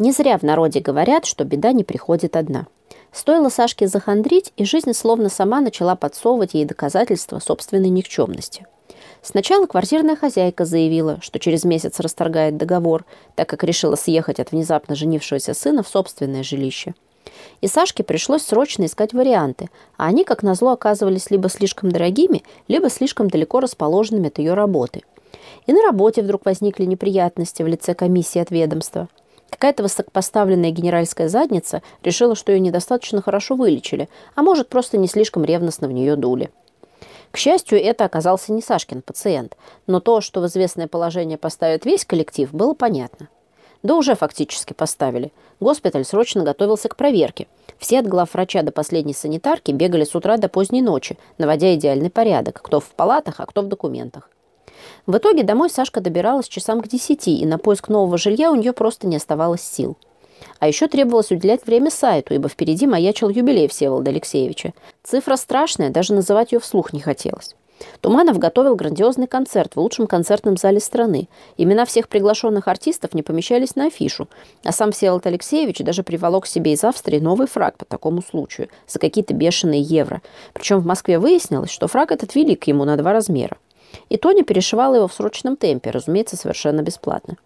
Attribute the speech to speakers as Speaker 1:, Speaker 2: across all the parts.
Speaker 1: Не зря в народе говорят, что беда не приходит одна. Стоило Сашке захандрить, и жизнь словно сама начала подсовывать ей доказательства собственной никчемности. Сначала квартирная хозяйка заявила, что через месяц расторгает договор, так как решила съехать от внезапно женившегося сына в собственное жилище. И Сашке пришлось срочно искать варианты, а они, как назло, оказывались либо слишком дорогими, либо слишком далеко расположенными от ее работы. И на работе вдруг возникли неприятности в лице комиссии от ведомства. Какая-то высокопоставленная генеральская задница решила, что ее недостаточно хорошо вылечили, а может, просто не слишком ревностно в нее дули. К счастью, это оказался не Сашкин пациент, но то, что в известное положение поставит весь коллектив, было понятно. Да уже фактически поставили. Госпиталь срочно готовился к проверке. Все от главврача до последней санитарки бегали с утра до поздней ночи, наводя идеальный порядок, кто в палатах, а кто в документах. В итоге домой Сашка добиралась часам к десяти, и на поиск нового жилья у нее просто не оставалось сил. А еще требовалось уделять время сайту, ибо впереди маячил юбилей Всеволода Алексеевича. Цифра страшная, даже называть ее вслух не хотелось. Туманов готовил грандиозный концерт в лучшем концертном зале страны. Имена всех приглашенных артистов не помещались на афишу, а сам Всеволод Алексеевич даже приволок себе из Австрии новый фраг по такому случаю, за какие-то бешеные евро. Причем в Москве выяснилось, что фраг этот велик ему на два размера. И Тоня перешивала его в срочном темпе, разумеется, совершенно бесплатно.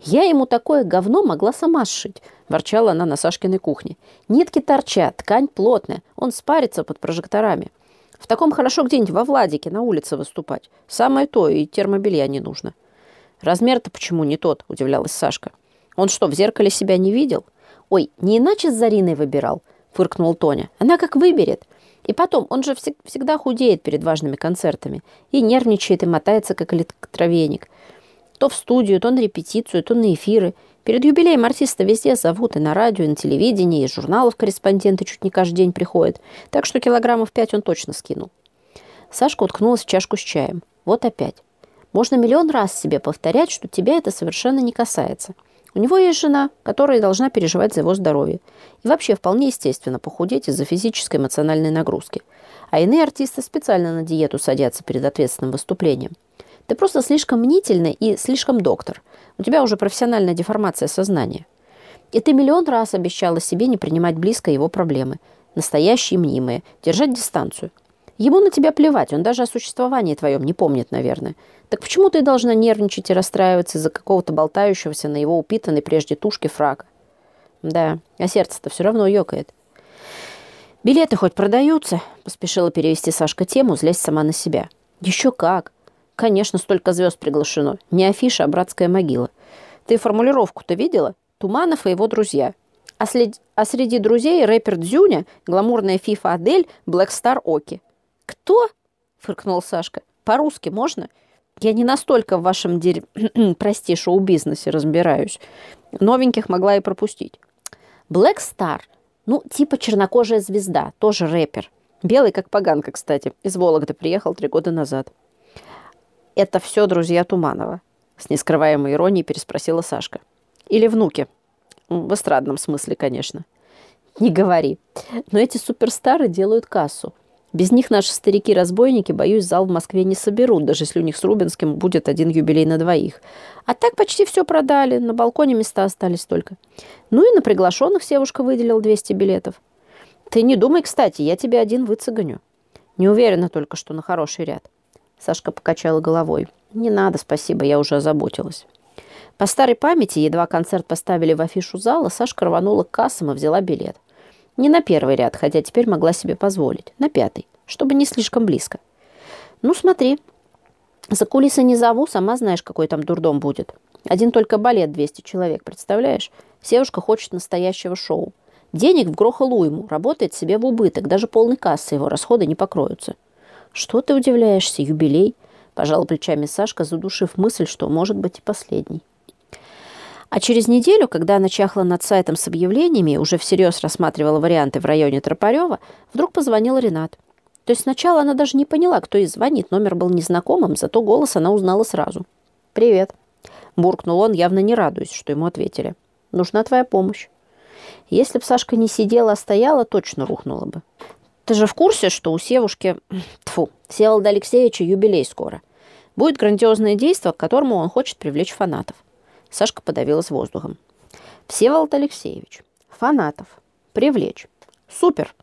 Speaker 1: «Я ему такое говно могла сама сшить», – ворчала она на Сашкиной кухне. «Нитки торчат, ткань плотная, он спарится под прожекторами. В таком хорошо где-нибудь во Владике на улице выступать. Самое то, и термобелья не нужно». «Размер-то почему не тот?» – удивлялась Сашка. «Он что, в зеркале себя не видел?» «Ой, не иначе с Зариной выбирал», – фыркнул Тоня. «Она как выберет. И потом, он же всег всегда худеет перед важными концертами. И нервничает, и мотается, как электровеник. То в студию, то на репетицию, то на эфиры. Перед юбилеем артиста везде зовут, и на радио, и на телевидении, и из журналов корреспонденты чуть не каждый день приходят. Так что килограммов пять он точно скинул. Сашка уткнулась в чашку с чаем. Вот опять. Можно миллион раз себе повторять, что тебя это совершенно не касается. У него есть жена, которая должна переживать за его здоровье. И вообще вполне естественно похудеть из-за физической эмоциональной нагрузки. А иные артисты специально на диету садятся перед ответственным выступлением. Ты просто слишком мнительный и слишком доктор. У тебя уже профессиональная деформация сознания. И ты миллион раз обещала себе не принимать близко его проблемы. Настоящие, мнимые. Держать дистанцию. Ему на тебя плевать, он даже о существовании твоем не помнит, наверное. Так почему ты должна нервничать и расстраиваться из-за какого-то болтающегося на его упитанной прежде тушки фрака? Да, а сердце-то все равно ёкает. «Билеты хоть продаются?» – поспешила перевести Сашка тему, злясь сама на себя. «Еще как! Конечно, столько звезд приглашено. Не афиша, а братская могила. Ты формулировку-то видела? Туманов и его друзья. А, след... а среди друзей рэпер Дзюня, гламурная фифа Адель, Блэк Стар Оки. «Кто?» – фыркнул Сашка. «По-русски можно?» «Я не настолько в вашем, дерь... прости, шоу-бизнесе разбираюсь. Новеньких могла и пропустить». «Блэк Стар. Ну, типа чернокожая звезда, тоже рэпер. Белый, как поганка, кстати. Из Вологды приехал три года назад». «Это все друзья Туманова?» С нескрываемой иронией переспросила Сашка. «Или внуки?» В эстрадном смысле, конечно. «Не говори. Но эти суперстары делают кассу. Без них наши старики-разбойники, боюсь, зал в Москве не соберут, даже если у них с Рубинским будет один юбилей на двоих. А так почти все продали, на балконе места остались только. Ну и на приглашенных Севушка выделил 200 билетов. Ты не думай, кстати, я тебе один выцеганю. Не уверена только, что на хороший ряд. Сашка покачала головой. «Не надо, спасибо, я уже озаботилась». По старой памяти, едва концерт поставили в афишу зала, Сашка рванула к кассам и взяла билет. Не на первый ряд, хотя теперь могла себе позволить. На пятый, чтобы не слишком близко. «Ну, смотри. За кулисы не зову, сама знаешь, какой там дурдом будет. Один только балет 200 человек, представляешь? Севушка хочет настоящего шоу. Денег в грохалу ему, работает себе в убыток, даже полной кассы его расходы не покроются». «Что ты удивляешься? Юбилей?» – пожал плечами Сашка, задушив мысль, что может быть и последний. А через неделю, когда она чахла над сайтом с объявлениями и уже всерьез рассматривала варианты в районе Тропарева, вдруг позвонил Ренат. То есть сначала она даже не поняла, кто ей звонит. Номер был незнакомым, зато голос она узнала сразу. «Привет», – буркнул он, явно не радуясь, что ему ответили. «Нужна твоя помощь». Если б Сашка не сидела, а стояла, точно рухнула бы. Ты же в курсе, что у Севушки, тфу, Всеволода Алексеевича юбилей скоро? Будет грандиозное действие, к которому он хочет привлечь фанатов. Сашка подавилась воздухом. Всеволод Алексеевич. Фанатов. Привлечь. Супер.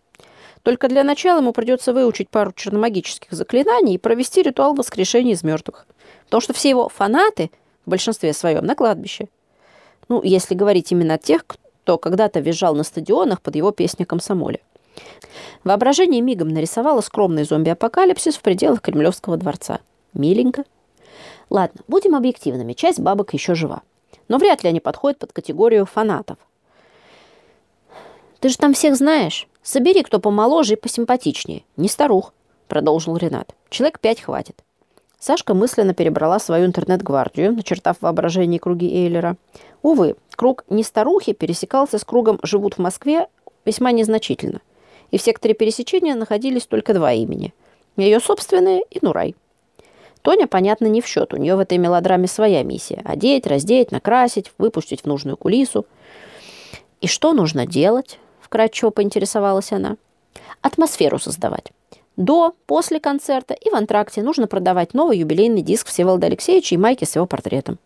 Speaker 1: Только для начала ему придется выучить пару черномагических заклинаний и провести ритуал воскрешения из мертвых. Потому что все его фанаты, в большинстве своем, на кладбище. Ну, если говорить именно тех, кто когда-то визжал на стадионах под его песню «Комсомоле». Воображение мигом нарисовало скромный зомби-апокалипсис в пределах Кремлевского дворца. Миленько. Ладно, будем объективными. Часть бабок еще жива. Но вряд ли они подходят под категорию фанатов. «Ты же там всех знаешь. Собери, кто помоложе и посимпатичнее. Не старух», — продолжил Ренат. «Человек пять хватит». Сашка мысленно перебрала свою интернет-гвардию, начертав воображение круги Эйлера. Увы, круг не старухи пересекался с кругом «живут в Москве» весьма незначительно. И в секторе пересечения находились только два имени. Ее собственное и Нурай. Тоня, понятно, не в счет. У нее в этой мелодраме своя миссия. Одеть, раздеть, накрасить, выпустить в нужную кулису. И что нужно делать? вкратчиво поинтересовалась она. Атмосферу создавать. До, после концерта и в антракте нужно продавать новый юбилейный диск Всеволода Алексеевича и майки с его портретом.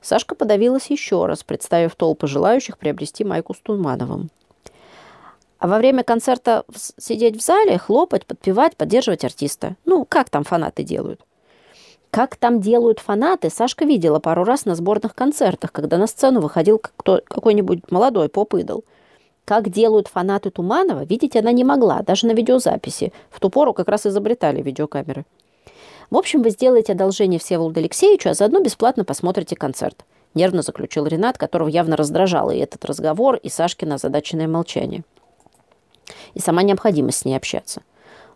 Speaker 1: Сашка подавилась еще раз, представив толпы желающих приобрести майку с Тумановым. А во время концерта сидеть в зале, хлопать, подпевать, поддерживать артиста. Ну, как там фанаты делают? Как там делают фанаты, Сашка видела пару раз на сборных концертах, когда на сцену выходил какой-нибудь молодой поп-идол – как делают фанаты Туманова, видеть она не могла, даже на видеозаписи. В ту пору как раз изобретали видеокамеры. В общем, вы сделаете одолжение Всеволоду Алексеевичу, а заодно бесплатно посмотрите концерт. Нервно заключил Ренат, которого явно раздражал и этот разговор, и Сашкина озадаченное молчание. И сама необходимость с ней общаться.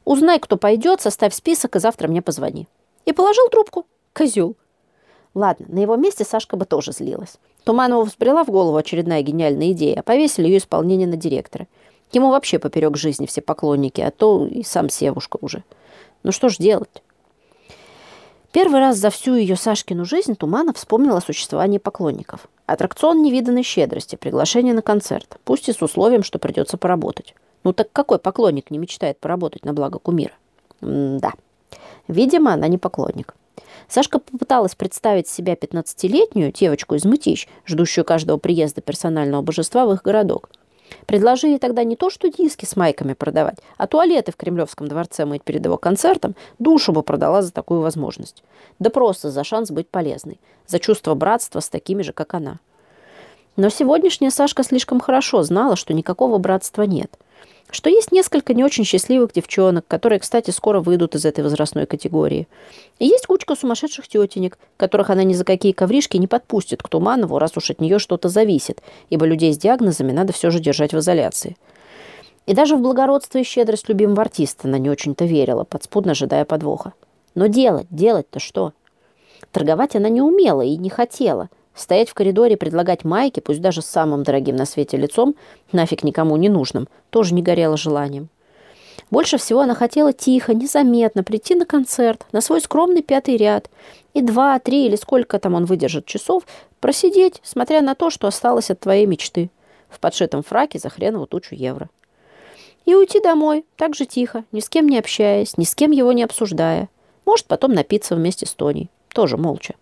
Speaker 1: Узнай, кто пойдет, составь список, и завтра мне позвони. И положил трубку. Козел. Ладно, на его месте Сашка бы тоже злилась. Туманову взбрела в голову очередная гениальная идея, а повесили ее исполнение на директора. Ему вообще поперек жизни все поклонники, а то и сам Севушка уже. Ну что ж делать? Первый раз за всю ее Сашкину жизнь Туманов вспомнил о существовании поклонников. Аттракцион невиданной щедрости, приглашение на концерт, пусть и с условием, что придется поработать. Ну так какой поклонник не мечтает поработать на благо кумира? М да. Видимо, она не поклонник. Сашка попыталась представить себя 15-летнюю девочку из Мытищ, ждущую каждого приезда персонального божества в их городок. Предложи ей тогда не то, что диски с майками продавать, а туалеты в Кремлевском дворце мыть перед его концертом, душу бы продала за такую возможность. Да просто за шанс быть полезной, за чувство братства с такими же, как она. Но сегодняшняя Сашка слишком хорошо знала, что никакого братства нет – что есть несколько не очень счастливых девчонок, которые, кстати, скоро выйдут из этой возрастной категории. И есть кучка сумасшедших тетенек, которых она ни за какие ковришки не подпустит к Туманову, раз уж от нее что-то зависит, ибо людей с диагнозами надо все же держать в изоляции. И даже в благородство и щедрость любимого артиста она не очень-то верила, подспудно ожидая подвоха. Но делать, делать-то что? Торговать она не умела и не хотела – Стоять в коридоре и предлагать майки, пусть даже с самым дорогим на свете лицом, нафиг никому не нужным, тоже не горело желанием. Больше всего она хотела тихо, незаметно прийти на концерт, на свой скромный пятый ряд, и два, три или сколько там он выдержит часов, просидеть, смотря на то, что осталось от твоей мечты, в подшитом фраке за хренову тучу евро. И уйти домой, так же тихо, ни с кем не общаясь, ни с кем его не обсуждая. Может, потом напиться вместе с Тоней, тоже молча.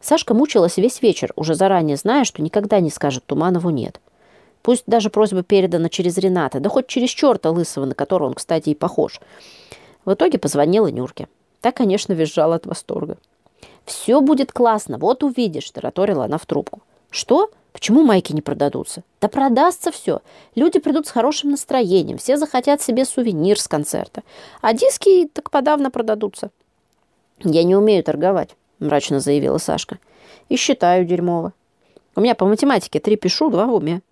Speaker 1: Сашка мучилась весь вечер, уже заранее зная, что никогда не скажет Туманову «нет». Пусть даже просьба передана через Рената, да хоть через черта лысого, на которого он, кстати, и похож. В итоге позвонила Нюрке. Та, конечно, визжала от восторга. «Все будет классно, вот увидишь», – тараторила она в трубку. «Что? Почему майки не продадутся?» «Да продастся все. Люди придут с хорошим настроением, все захотят себе сувенир с концерта. А диски так подавно продадутся». «Я не умею торговать мрачно заявила Сашка. И считаю дерьмово. У меня по математике три пишу, два в уме.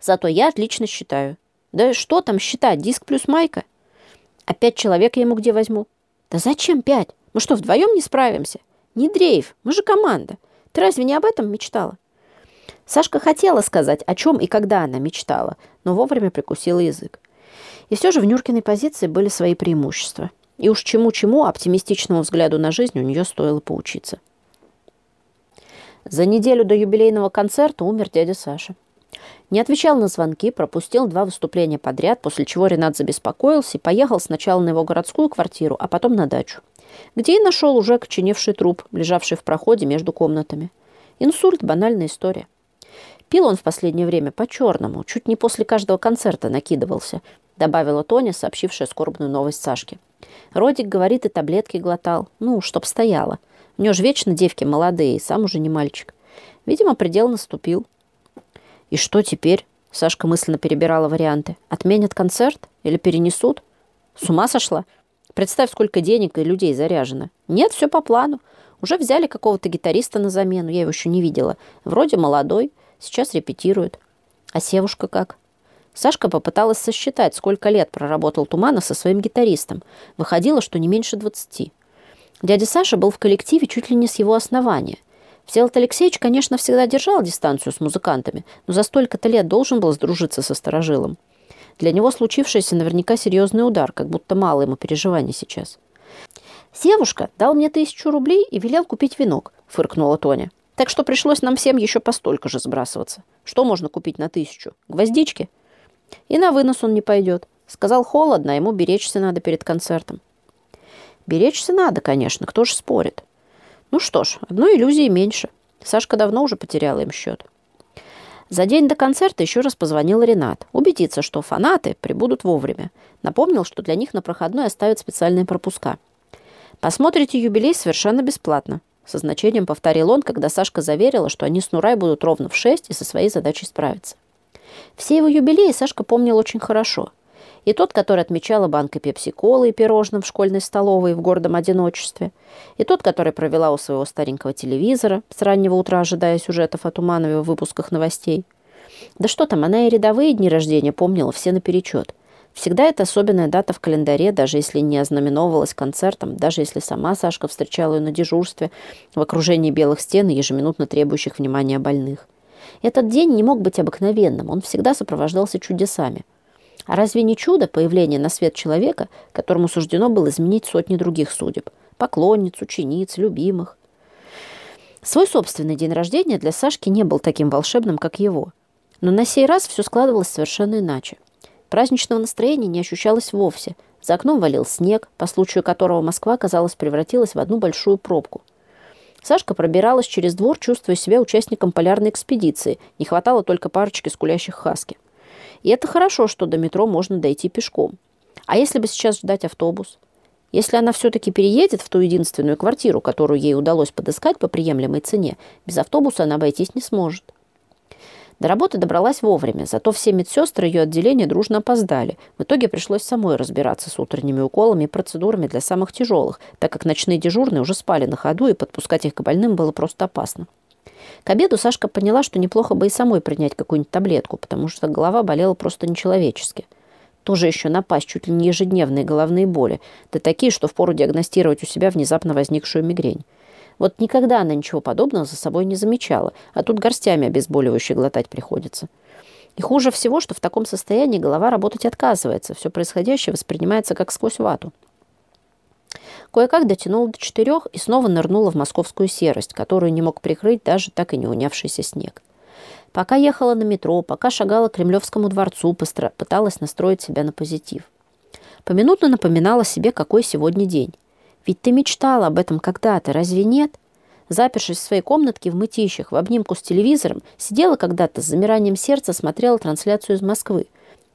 Speaker 1: Зато я отлично считаю. Да что там считать, диск плюс майка? А пять человек я ему где возьму? Да зачем пять? Мы что, вдвоем не справимся? Не дрейф, мы же команда. Ты разве не об этом мечтала? Сашка хотела сказать, о чем и когда она мечтала, но вовремя прикусила язык. И все же в Нюркиной позиции были свои преимущества. И уж чему-чему оптимистичному взгляду на жизнь у нее стоило поучиться. За неделю до юбилейного концерта умер дядя Саша. Не отвечал на звонки, пропустил два выступления подряд, после чего Ренат забеспокоился и поехал сначала на его городскую квартиру, а потом на дачу, где и нашел уже окоченевший труп, лежавший в проходе между комнатами. Инсульт – банальная история. Пил он в последнее время по-черному, чуть не после каждого концерта накидывался, добавила Тоня, сообщившая скорбную новость Сашке. Родик, говорит, и таблетки глотал. Ну, чтоб стояло. У него же вечно девки молодые, и сам уже не мальчик. Видимо, предел наступил. И что теперь? Сашка мысленно перебирала варианты. Отменят концерт? Или перенесут? С ума сошла? Представь, сколько денег и людей заряжено. Нет, все по плану. Уже взяли какого-то гитариста на замену, я его еще не видела. Вроде молодой, сейчас репетирует. А Севушка как? Сашка попыталась сосчитать, сколько лет проработал Туманов со своим гитаристом. Выходило, что не меньше двадцати. Дядя Саша был в коллективе чуть ли не с его основания. Всеволод Алексеевич, конечно, всегда держал дистанцию с музыкантами, но за столько-то лет должен был сдружиться со сторожилом. Для него случившееся наверняка серьезный удар, как будто мало ему переживаний сейчас. «Севушка дал мне тысячу рублей и велел купить венок», — фыркнула Тоня. «Так что пришлось нам всем еще постолько же сбрасываться. Что можно купить на тысячу? Гвоздички?» «И на вынос он не пойдет. Сказал, холодно, ему беречься надо перед концертом». «Беречься надо, конечно, кто же спорит?» «Ну что ж, одной иллюзии меньше. Сашка давно уже потеряла им счет». За день до концерта еще раз позвонил Ренат. Убедиться, что фанаты прибудут вовремя. Напомнил, что для них на проходной оставят специальные пропуска. «Посмотрите юбилей совершенно бесплатно», со значением повторил он, когда Сашка заверила, что они с Нурай будут ровно в шесть и со своей задачей справиться. Все его юбилеи Сашка помнил очень хорошо. И тот, который отмечала банка пепси-колы и пирожным в школьной столовой в гордом одиночестве. И тот, который провела у своего старенького телевизора, с раннего утра ожидая сюжетов о Туманове в выпусках новостей. Да что там, она и рядовые дни рождения помнила все наперечет. Всегда это особенная дата в календаре, даже если не ознаменовывалась концертом, даже если сама Сашка встречала ее на дежурстве в окружении белых стен и ежеминутно требующих внимания больных. Этот день не мог быть обыкновенным, он всегда сопровождался чудесами. А разве не чудо появление на свет человека, которому суждено было изменить сотни других судеб? Поклонниц, учениц, любимых. Свой собственный день рождения для Сашки не был таким волшебным, как его. Но на сей раз все складывалось совершенно иначе. Праздничного настроения не ощущалось вовсе. За окном валил снег, по случаю которого Москва, казалось, превратилась в одну большую пробку. Сашка пробиралась через двор, чувствуя себя участником полярной экспедиции. Не хватало только парочки скулящих хаски. И это хорошо, что до метро можно дойти пешком. А если бы сейчас ждать автобус? Если она все-таки переедет в ту единственную квартиру, которую ей удалось подыскать по приемлемой цене, без автобуса она обойтись не сможет. До работы добралась вовремя, зато все медсестры ее отделения дружно опоздали. В итоге пришлось самой разбираться с утренними уколами и процедурами для самых тяжелых, так как ночные дежурные уже спали на ходу, и подпускать их к больным было просто опасно. К обеду Сашка поняла, что неплохо бы и самой принять какую-нибудь таблетку, потому что голова болела просто нечеловечески. Тоже еще напасть чуть ли не ежедневные головные боли, да такие, что впору диагностировать у себя внезапно возникшую мигрень. Вот никогда она ничего подобного за собой не замечала, а тут горстями обезболивающие глотать приходится. И хуже всего, что в таком состоянии голова работать отказывается, все происходящее воспринимается как сквозь вату. Кое-как дотянула до четырех и снова нырнула в московскую серость, которую не мог прикрыть даже так и не унявшийся снег. Пока ехала на метро, пока шагала к Кремлевскому дворцу, пыталась настроить себя на позитив. Поминутно напоминала себе, какой сегодня день. Ведь ты мечтала об этом когда-то, разве нет? Запершись в своей комнатке в мытищах, в обнимку с телевизором, сидела когда-то с замиранием сердца, смотрела трансляцию из Москвы.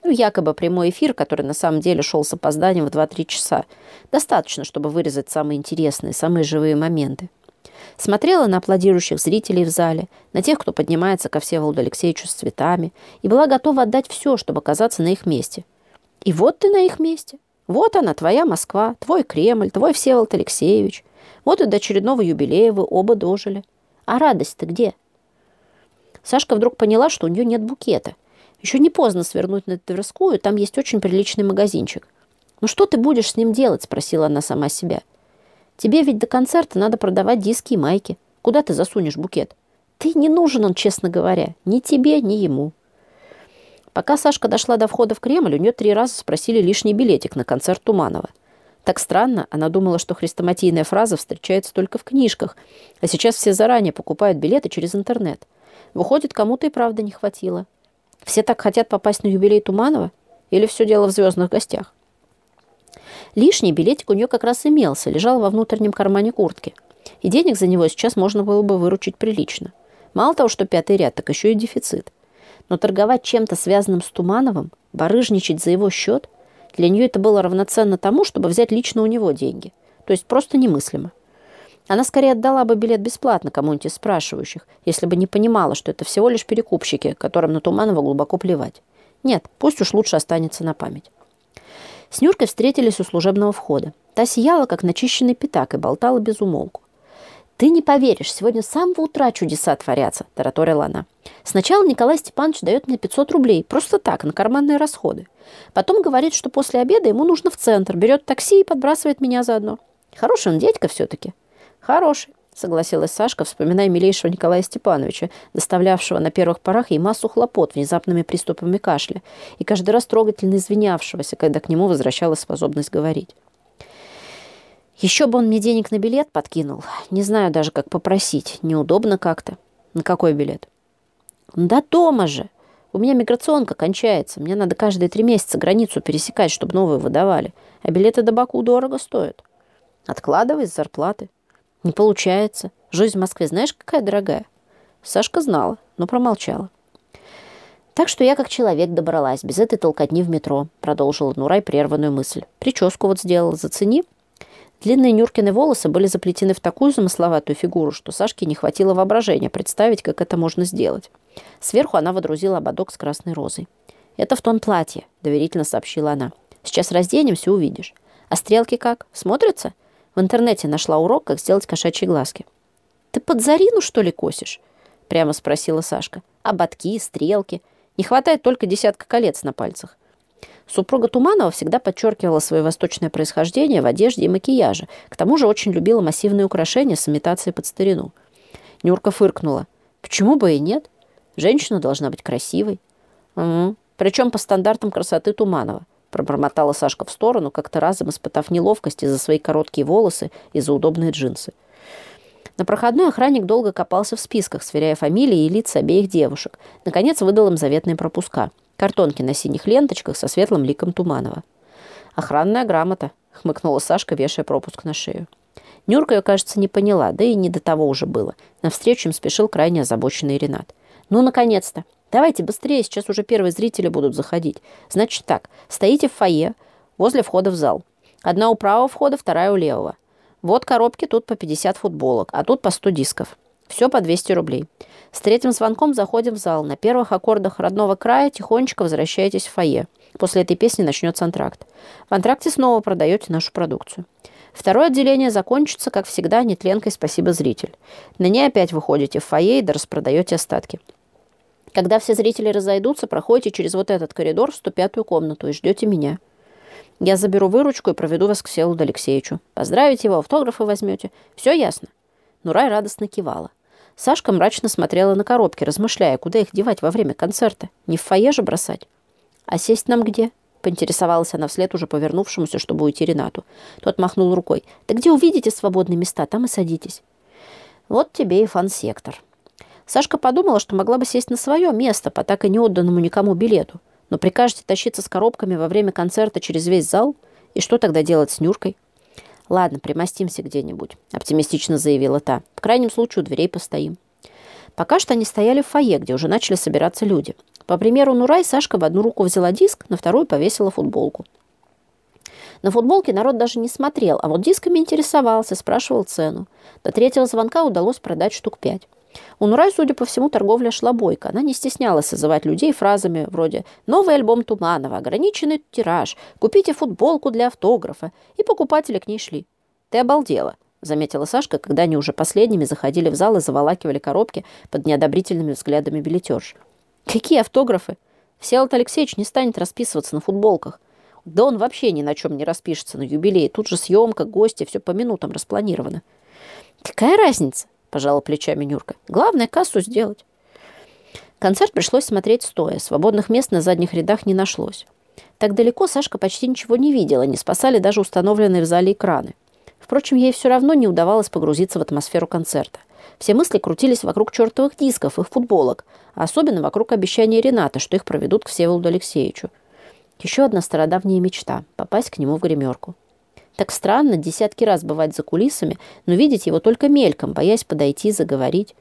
Speaker 1: Ну, якобы прямой эфир, который на самом деле шел с опозданием в 2-3 часа. Достаточно, чтобы вырезать самые интересные, самые живые моменты. Смотрела на аплодирующих зрителей в зале, на тех, кто поднимается ко Всеволоду Алексеевичу с цветами, и была готова отдать все, чтобы оказаться на их месте. И вот ты на их месте. Вот она, твоя Москва, твой Кремль, твой Всеволод Алексеевич. Вот и до очередного юбилея вы оба дожили. А радость-то где? Сашка вдруг поняла, что у нее нет букета. Еще не поздно свернуть на Тверскую, там есть очень приличный магазинчик. «Ну что ты будешь с ним делать?» – спросила она сама себя. «Тебе ведь до концерта надо продавать диски и майки. Куда ты засунешь букет? Ты не нужен он, честно говоря, ни тебе, ни ему». Пока Сашка дошла до входа в Кремль, у нее три раза спросили лишний билетик на концерт Туманова. Так странно, она думала, что хрестоматийная фраза встречается только в книжках, а сейчас все заранее покупают билеты через интернет. Выходит, кому-то и правда не хватило. Все так хотят попасть на юбилей Туманова? Или все дело в звездных гостях? Лишний билетик у нее как раз имелся, лежал во внутреннем кармане куртки. И денег за него сейчас можно было бы выручить прилично. Мало того, что пятый ряд, так еще и дефицит. Но торговать чем-то связанным с Тумановым, барыжничать за его счет, для нее это было равноценно тому, чтобы взять лично у него деньги. То есть просто немыслимо. Она скорее отдала бы билет бесплатно кому-нибудь из спрашивающих, если бы не понимала, что это всего лишь перекупщики, которым на Туманова глубоко плевать. Нет, пусть уж лучше останется на память. С Нюркой встретились у служебного входа. Та сияла, как начищенный пятак, и болтала без умолку. «Ты не поверишь, сегодня с самого утра чудеса творятся», – тараторила она. «Сначала Николай Степанович дает мне 500 рублей, просто так, на карманные расходы. Потом говорит, что после обеда ему нужно в центр, берет такси и подбрасывает меня заодно. Хороший он дядька все-таки». «Хороший», — согласилась Сашка, вспоминая милейшего Николая Степановича, доставлявшего на первых порах ей массу хлопот внезапными приступами кашля и каждый раз трогательно извинявшегося, когда к нему возвращалась способность говорить. Еще бы он мне денег на билет подкинул. Не знаю даже, как попросить. Неудобно как-то. На какой билет? Да дома же. У меня миграционка кончается. Мне надо каждые три месяца границу пересекать, чтобы новые выдавали. А билеты до Баку дорого стоят. Откладывай с зарплаты. Не получается. Жизнь в Москве знаешь, какая дорогая? Сашка знала, но промолчала. Так что я как человек добралась, без этой толкотни в метро, продолжила Нурай прерванную мысль. Прическу вот сделала, зацени. Длинные Нюркины волосы были заплетены в такую замысловатую фигуру, что Сашке не хватило воображения представить, как это можно сделать. Сверху она водрузила ободок с красной розой. «Это в тон платья», — доверительно сообщила она. «Сейчас разденемся, увидишь. А стрелки как? Смотрятся?» В интернете нашла урок, как сделать кошачьи глазки. «Ты под Зарину, что ли, косишь?» Прямо спросила Сашка. «Ободки, стрелки. Не хватает только десятка колец на пальцах». Супруга Туманова всегда подчеркивала свое восточное происхождение в одежде и макияже. К тому же очень любила массивные украшения с имитацией под старину. Нюрка фыркнула. «Почему бы и нет? Женщина должна быть красивой». «Угу. Причем по стандартам красоты Туманова пробормотала Сашка в сторону, как-то разом испытав неловкость из-за свои короткие волосы и за удобные джинсы. На проходной охранник долго копался в списках, сверяя фамилии и лица обеих девушек. Наконец выдал им заветные пропуска. Картонки на синих ленточках со светлым ликом Туманова. «Охранная грамота», — хмыкнула Сашка, вешая пропуск на шею. Нюрка ее, кажется, не поняла, да и не до того уже было. Навстречу им спешил крайне озабоченный Ренат. «Ну, наконец-то! Давайте быстрее, сейчас уже первые зрители будут заходить. Значит так, стоите в фойе, возле входа в зал. Одна у правого входа, вторая у левого. Вот коробки, тут по 50 футболок, а тут по 100 дисков. Все по 200 рублей. С третьим звонком заходим в зал. На первых аккордах родного края тихонечко возвращаетесь в фойе. После этой песни начнется антракт. В антракте снова продаете нашу продукцию. Второе отделение закончится, как всегда, нетленкой «Спасибо, зритель». На ней опять выходите в фойе и распродаете остатки. Когда все зрители разойдутся, проходите через вот этот коридор в 105-ю комнату и ждете меня. Я заберу выручку и проведу вас к Селуду Алексеевичу. Поздравите его, автографы возьмете. Все ясно?» Нурай радостно кивала. Сашка мрачно смотрела на коробки, размышляя, куда их девать во время концерта. Не в фойе же бросать. «А сесть нам где?» — поинтересовалась она вслед уже повернувшемуся, чтобы уйти Ренату. Тот махнул рукой. «Да где увидите свободные места, там и садитесь». «Вот тебе и фан-сектор». Сашка подумала, что могла бы сесть на свое место по так и не отданному никому билету. Но прикажете тащиться с коробками во время концерта через весь зал? И что тогда делать с Нюркой? «Ладно, примостимся где-нибудь», — оптимистично заявила та. «В крайнем случае у дверей постоим». Пока что они стояли в фойе, где уже начали собираться люди. По примеру Нурай, Сашка в одну руку взяла диск, на вторую повесила футболку. На футболке народ даже не смотрел, а вот дисками интересовался, спрашивал цену. До третьего звонка удалось продать штук пять. У Нурай, судя по всему, торговля шла бойко. Она не стеснялась созывать людей фразами вроде «Новый альбом Туманова», «Ограниченный тираж», «Купите футболку для автографа». И покупатели к ней шли. «Ты обалдела», — заметила Сашка, когда они уже последними заходили в зал и заволакивали коробки под неодобрительными взглядами билетерш. «Какие автографы? Всеволод Алексеевич не станет расписываться на футболках. Да он вообще ни на чем не распишется на юбилей. Тут же съемка, гости, все по минутам распланировано». «Какая разница?» Пожала плечами Нюрка. Главное, кассу сделать. Концерт пришлось смотреть стоя. Свободных мест на задних рядах не нашлось. Так далеко Сашка почти ничего не видела, не спасали даже установленные в зале экраны. Впрочем, ей все равно не удавалось погрузиться в атмосферу концерта. Все мысли крутились вокруг чертовых дисков, их футболок, а особенно вокруг обещания Рената, что их проведут к Всеволоду Алексеевичу. Еще одна стародавняя мечта – попасть к нему в гримерку. Так странно десятки раз бывать за кулисами, но видеть его только мельком, боясь подойти, заговорить.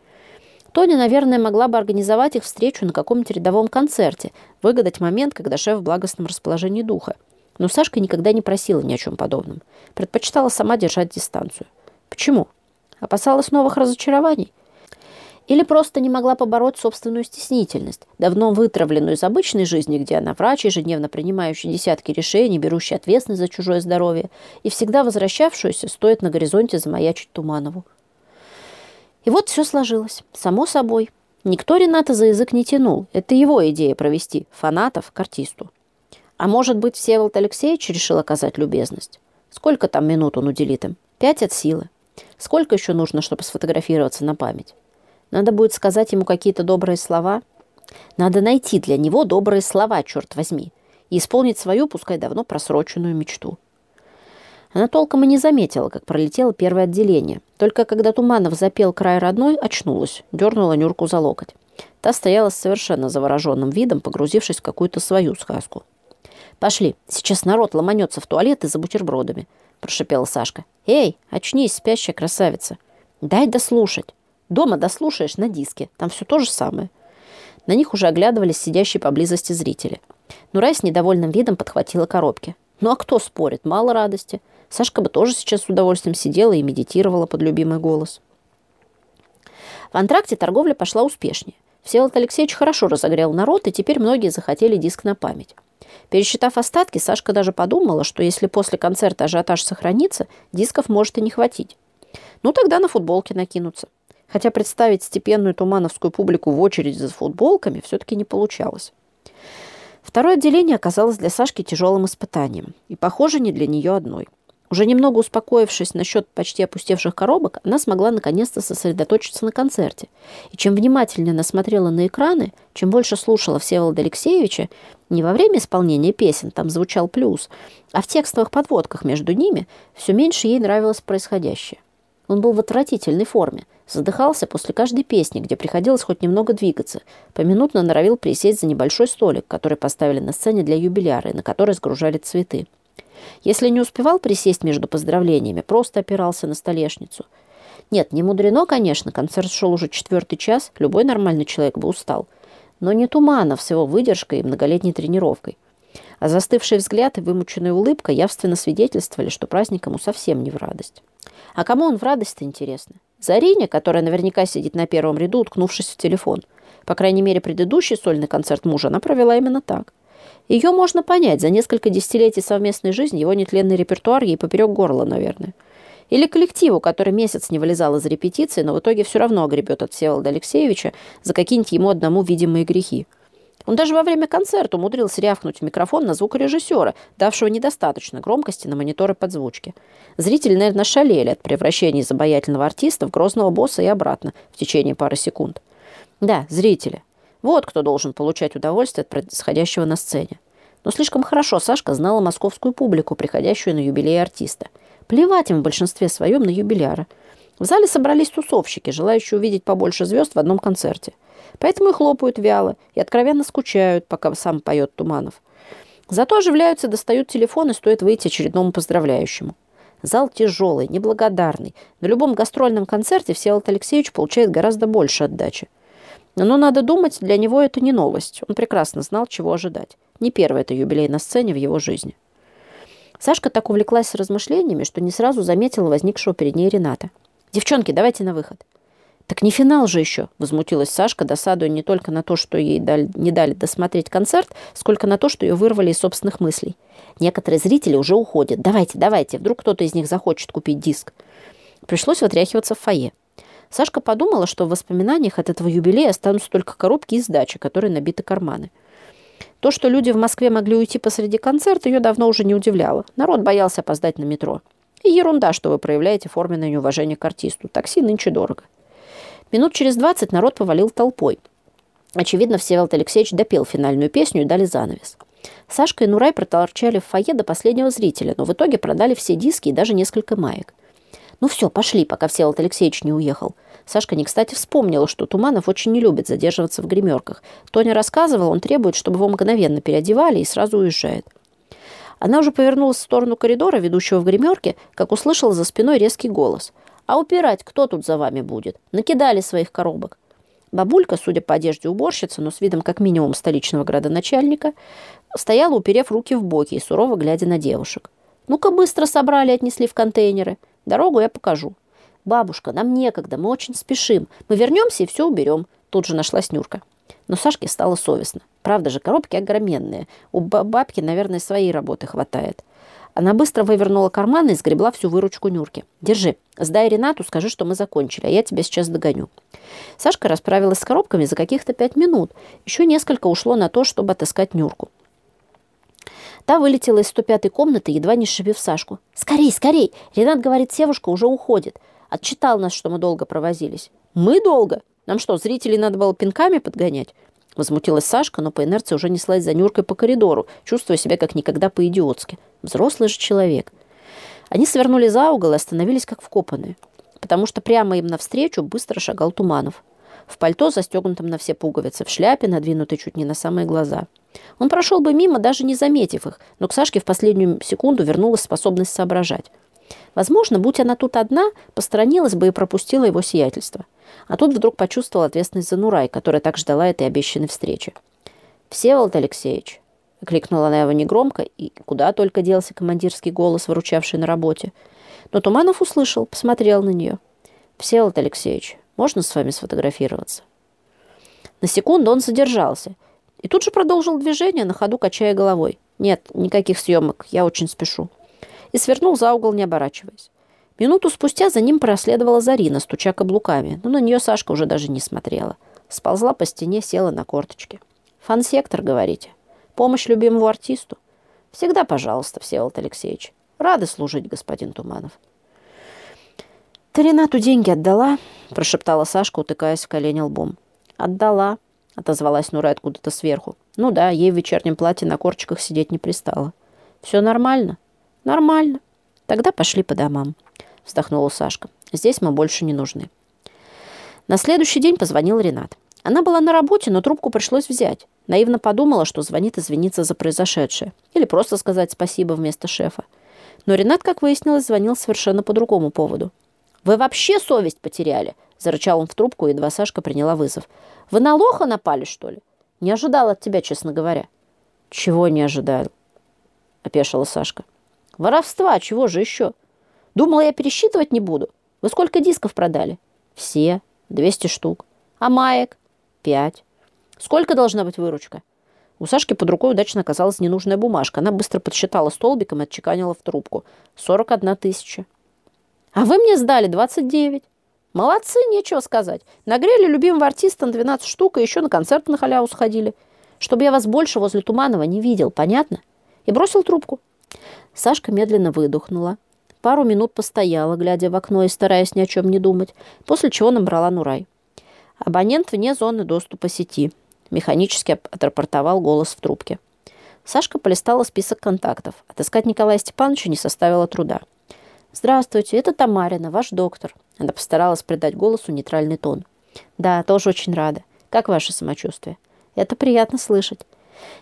Speaker 1: Тоня, наверное, могла бы организовать их встречу на каком-нибудь рядовом концерте, выгадать момент, когда шеф в благостном расположении духа. Но Сашка никогда не просила ни о чем подобном. Предпочитала сама держать дистанцию. Почему? Опасалась новых разочарований? Или просто не могла побороть собственную стеснительность, давно вытравленную из обычной жизни, где она врач, ежедневно принимающий десятки решений, берущий ответственность за чужое здоровье, и всегда возвращавшуюся, стоит на горизонте замаячить Туманову. И вот все сложилось. Само собой. Никто Рената за язык не тянул. Это его идея провести фанатов к артисту. А может быть, Всеволод Алексеевич решил оказать любезность? Сколько там минут он уделит им? Пять от силы. Сколько еще нужно, чтобы сфотографироваться на память? Надо будет сказать ему какие-то добрые слова. Надо найти для него добрые слова, черт возьми, и исполнить свою, пускай давно просроченную мечту. Она толком и не заметила, как пролетело первое отделение. Только когда Туманов запел край родной, очнулась, дернула Нюрку за локоть. Та стояла с совершенно завороженным видом, погрузившись в какую-то свою сказку. «Пошли, сейчас народ ломанется в туалет и за бутербродами», – прошипела Сашка. «Эй, очнись, спящая красавица! Дай дослушать! Дома дослушаешь на диске, там все то же самое». На них уже оглядывались сидящие поблизости зрители. Нурай с недовольным видом подхватила коробки. Ну а кто спорит? Мало радости. Сашка бы тоже сейчас с удовольствием сидела и медитировала под любимый голос. В антракте торговля пошла успешнее. Всеволод Алексеевич хорошо разогрел народ, и теперь многие захотели диск на память. Пересчитав остатки, Сашка даже подумала, что если после концерта ажиотаж сохранится, дисков может и не хватить. Ну, тогда на футболки накинуться. Хотя представить степенную тумановскую публику в очереди за футболками все-таки не получалось. Второе отделение оказалось для Сашки тяжелым испытанием. И, похоже, не для нее одной. Уже немного успокоившись насчет почти опустевших коробок, она смогла наконец-то сосредоточиться на концерте. И чем внимательнее она смотрела на экраны, чем больше слушала Всеволода Алексеевича, не во время исполнения песен, там звучал плюс, а в текстовых подводках между ними, все меньше ей нравилось происходящее. Он был в отвратительной форме, задыхался после каждой песни, где приходилось хоть немного двигаться, поминутно норовил присесть за небольшой столик, который поставили на сцене для юбиляра на который сгружали цветы. Если не успевал присесть между поздравлениями, просто опирался на столешницу. Нет, не мудрено, конечно, концерт шел уже четвертый час, любой нормальный человек бы устал. Но не Туманов с его выдержкой и многолетней тренировкой. А застывший взгляд и вымученная улыбка явственно свидетельствовали, что праздник ему совсем не в радость. А кому он в радость-то, интересно? Зарине, которая наверняка сидит на первом ряду, уткнувшись в телефон. По крайней мере, предыдущий сольный концерт мужа она провела именно так. Ее можно понять. За несколько десятилетий совместной жизни его нетленный репертуар ей поперек горла, наверное. Или коллективу, который месяц не вылезал из репетиции, но в итоге все равно огребет от Всеволода Алексеевича за какие-нибудь ему одному видимые грехи. Он даже во время концерта умудрился рявкнуть в микрофон на звукорежиссера, давшего недостаточно громкости на мониторы подзвучки. Зрители, наверное, шалели от превращения из обаятельного артиста в грозного босса и обратно в течение пары секунд. Да, зрители. Вот кто должен получать удовольствие от происходящего на сцене. Но слишком хорошо Сашка знала московскую публику, приходящую на юбилей артиста. Плевать им в большинстве своем на юбиляра. В зале собрались тусовщики, желающие увидеть побольше звезд в одном концерте. Поэтому и хлопают вяло, и откровенно скучают, пока сам поет Туманов. Зато оживляются, достают телефон, и стоит выйти очередному поздравляющему. Зал тяжелый, неблагодарный. На любом гастрольном концерте Всеволод Алексеевич получает гораздо больше отдачи. Но надо думать, для него это не новость. Он прекрасно знал, чего ожидать. Не первый это юбилей на сцене в его жизни. Сашка так увлеклась размышлениями, что не сразу заметила возникшего перед ней Рената. «Девчонки, давайте на выход». «Так не финал же еще!» – возмутилась Сашка, досадуя не только на то, что ей дали, не дали досмотреть концерт, сколько на то, что ее вырвали из собственных мыслей. Некоторые зрители уже уходят. «Давайте, давайте, вдруг кто-то из них захочет купить диск». Пришлось вытряхиваться в фойе. Сашка подумала, что в воспоминаниях от этого юбилея останутся только коробки и сдачи, которые набиты карманы. То, что люди в Москве могли уйти посреди концерта, ее давно уже не удивляло. Народ боялся опоздать на метро. И ерунда, что вы проявляете форменное неуважение к артисту. Такси нынче дорого. Минут через двадцать народ повалил толпой. Очевидно, Всеволод Алексеевич допел финальную песню и дали занавес. Сашка и Нурай проторчали в фойе до последнего зрителя, но в итоге продали все диски и даже несколько маек. Ну все, пошли, пока Всеволод Алексеевич не уехал. Сашка не кстати вспомнила, что Туманов очень не любит задерживаться в гримерках. Тоня рассказывала, он требует, чтобы его мгновенно переодевали и сразу уезжает. Она уже повернулась в сторону коридора, ведущего в гримерке, как услышала за спиной резкий голос. «А упирать кто тут за вами будет? Накидали своих коробок». Бабулька, судя по одежде уборщицы, но с видом как минимум столичного градоначальника, стояла, уперев руки в боки и сурово глядя на девушек. «Ну-ка быстро собрали отнесли в контейнеры. Дорогу я покажу». «Бабушка, нам некогда, мы очень спешим. Мы вернемся и все уберем», – тут же нашлась Нюрка. Но Сашке стало совестно. Правда же, коробки огроменные. У бабки, наверное, своей работы хватает. Она быстро вывернула карман и сгребла всю выручку Нюрки. «Держи, сдай Ренату, скажи, что мы закончили, а я тебя сейчас догоню». Сашка расправилась с коробками за каких-то пять минут. Еще несколько ушло на то, чтобы отыскать Нюрку. Та вылетела из 105-й комнаты, едва не сшибив Сашку. «Скорей, скорей! Ренат говорит, севушка уже уходит. Отчитал нас, что мы долго провозились». «Мы долго? Нам что, зрителей надо было пинками подгонять?» Возмутилась Сашка, но по инерции уже неслась за Нюркой по коридору, чувствуя себя как никогда по-идиотски. Взрослый же человек. Они свернули за угол и остановились как вкопанные, потому что прямо им навстречу быстро шагал Туманов. В пальто, застегнутом на все пуговицы, в шляпе, надвинутой чуть не на самые глаза. Он прошел бы мимо, даже не заметив их, но к Сашке в последнюю секунду вернулась способность соображать. Возможно, будь она тут одна, посторонилась бы и пропустила его сиятельство. А тут вдруг почувствовал ответственность за Нурай, которая так ждала этой обещанной встречи. «Всеволод Алексеевич», — кликнула она его негромко, и куда только делся командирский голос, выручавший на работе. Но Туманов услышал, посмотрел на нее. «Всеволод Алексеевич, можно с вами сфотографироваться?» На секунду он задержался и тут же продолжил движение, на ходу качая головой. «Нет, никаких съемок, я очень спешу». И свернул за угол, не оборачиваясь. Минуту спустя за ним проследовала Зарина, стуча каблуками, но на нее Сашка уже даже не смотрела. Сползла по стене, села на корточки. «Фан-сектор, говорите? Помощь любимому артисту? Всегда пожалуйста, Всеволод Алексеевич. Рады служить, господин Туманов». «Ты Ренату деньги отдала?» – прошептала Сашка, утыкаясь в колени лбом. «Отдала», – отозвалась Нура откуда-то сверху. «Ну да, ей в вечернем платье на корчиках сидеть не пристало». «Все нормально?» «Нормально. Тогда пошли по домам». – вздохнула Сашка. «Здесь мы больше не нужны». На следующий день позвонил Ренат. Она была на работе, но трубку пришлось взять. Наивно подумала, что звонит извиниться за произошедшее. Или просто сказать спасибо вместо шефа. Но Ренат, как выяснилось, звонил совершенно по другому поводу. «Вы вообще совесть потеряли?» – зарычал он в трубку, едва Сашка приняла вызов. «Вы на лоха напали, что ли? Не ожидал от тебя, честно говоря». «Чего не ожидал?» – опешила Сашка. «Воровства, чего же еще?» Думала, я пересчитывать не буду. Вы сколько дисков продали? Все. 200 штук. А маек? Пять. Сколько должна быть выручка? У Сашки под рукой удачно оказалась ненужная бумажка. Она быстро подсчитала столбиком и отчеканила в трубку. 41 тысяча. А вы мне сдали 29. Молодцы, нечего сказать. Нагрели любимого артиста на 12 штук и еще на концерт на халяву сходили. Чтобы я вас больше возле Туманова не видел, понятно? И бросил трубку. Сашка медленно выдохнула. Пару минут постояла, глядя в окно и стараясь ни о чем не думать, после чего набрала Нурай. Абонент вне зоны доступа сети. Механически отрапортовал голос в трубке. Сашка полистала список контактов. Отыскать Николая Степановича не составило труда. «Здравствуйте, это Тамарина, ваш доктор». Она постаралась придать голосу нейтральный тон. «Да, тоже очень рада. Как ваше самочувствие?» «Это приятно слышать».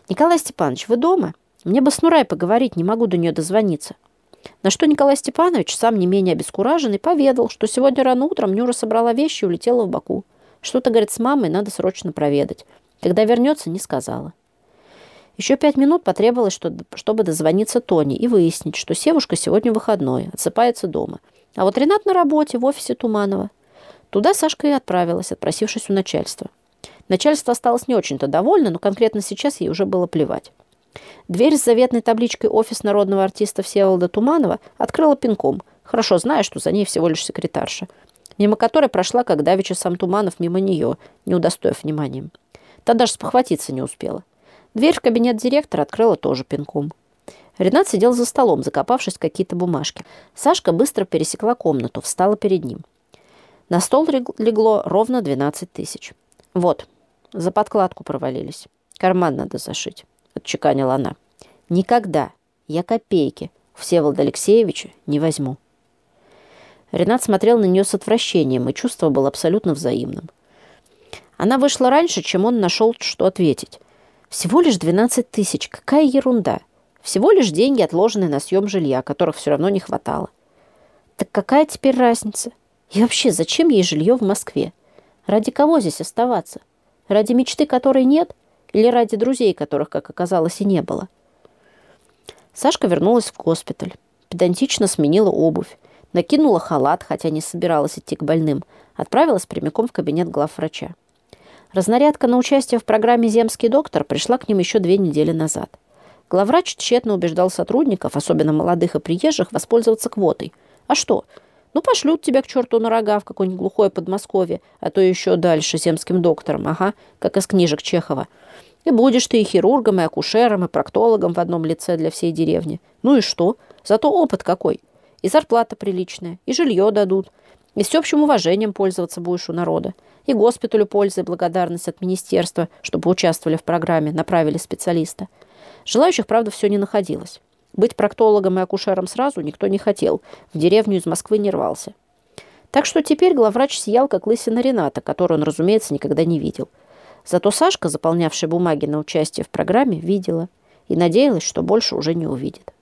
Speaker 1: «Николай Степанович, вы дома? Мне бы с Нурай поговорить, не могу до нее дозвониться». На что Николай Степанович, сам не менее обескураженный, поведал, что сегодня рано утром Нюра собрала вещи и улетела в Баку. Что-то, говорит, с мамой надо срочно проведать. Когда вернется, не сказала. Еще пять минут потребовалось, чтобы дозвониться Тони и выяснить, что Севушка сегодня выходной, отсыпается дома. А вот Ренат на работе в офисе Туманова. Туда Сашка и отправилась, отпросившись у начальства. Начальство осталось не очень-то довольно, но конкретно сейчас ей уже было плевать. Дверь с заветной табличкой «Офис народного артиста Всеволода Туманова» открыла пинком, хорошо зная, что за ней всего лишь секретарша, мимо которой прошла, как давеча сам Туманов мимо нее, не удостоив вниманием. Та даже спохватиться не успела. Дверь в кабинет директора открыла тоже пинком. Ренат сидел за столом, закопавшись в какие-то бумажки. Сашка быстро пересекла комнату, встала перед ним. На стол легло ровно 12 тысяч. Вот, за подкладку провалились. Карман надо зашить. — отчеканила она. «Никогда я копейки Всеволода Алексеевича не возьму». Ренат смотрел на нее с отвращением, и чувство было абсолютно взаимным. Она вышла раньше, чем он нашел, что ответить. Всего лишь 12 тысяч. Какая ерунда. Всего лишь деньги, отложенные на съем жилья, которых все равно не хватало. Так какая теперь разница? И вообще, зачем ей жилье в Москве? Ради кого здесь оставаться? Ради мечты, которой нет? Или ради друзей, которых, как оказалось, и не было? Сашка вернулась в госпиталь. Педантично сменила обувь. Накинула халат, хотя не собиралась идти к больным. Отправилась прямиком в кабинет главврача. Разнарядка на участие в программе «Земский доктор» пришла к ним еще две недели назад. Главврач тщетно убеждал сотрудников, особенно молодых и приезжих, воспользоваться квотой. А что? Ну, пошлют тебя к черту на рога в какое-нибудь глухое Подмосковье, а то еще дальше земским доктором, ага, как из книжек Чехова. И будешь ты и хирургом, и акушером, и проктологом в одном лице для всей деревни. Ну и что? Зато опыт какой. И зарплата приличная, и жилье дадут, и всеобщим уважением пользоваться будешь у народа. И госпиталю пользы и благодарность от министерства, чтобы участвовали в программе, направили специалиста. Желающих, правда, все не находилось. Быть проктологом и акушером сразу никто не хотел. В деревню из Москвы не рвался. Так что теперь главврач сиял, как лысина Рената, которую он, разумеется, никогда не видел. Зато Сашка, заполнявшая бумаги на участие в программе, видела и надеялась, что больше уже не увидит.